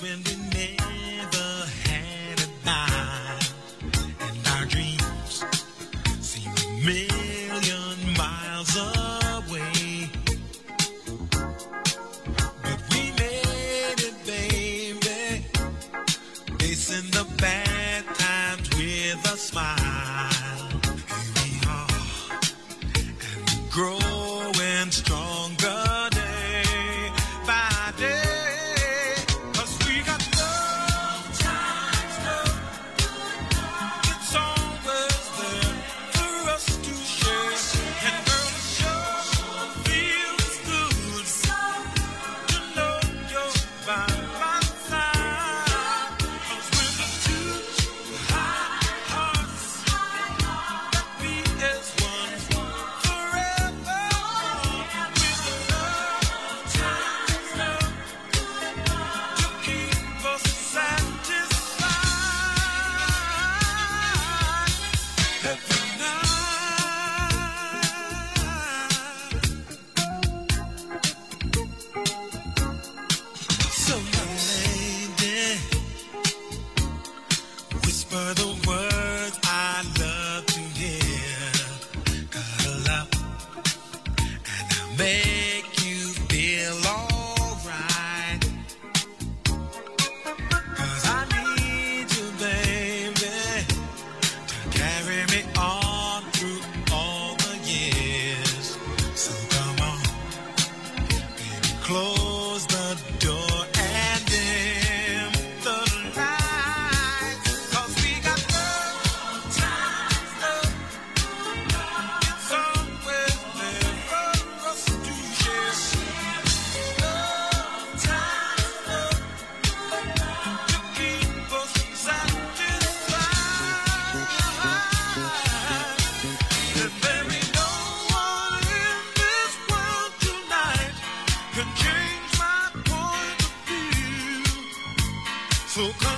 when we never had a dime, and our dreams seem a million miles away. But we made it, baby, facing the bad times with a smile. Here we are, and we grow. Can change my point of view. So come.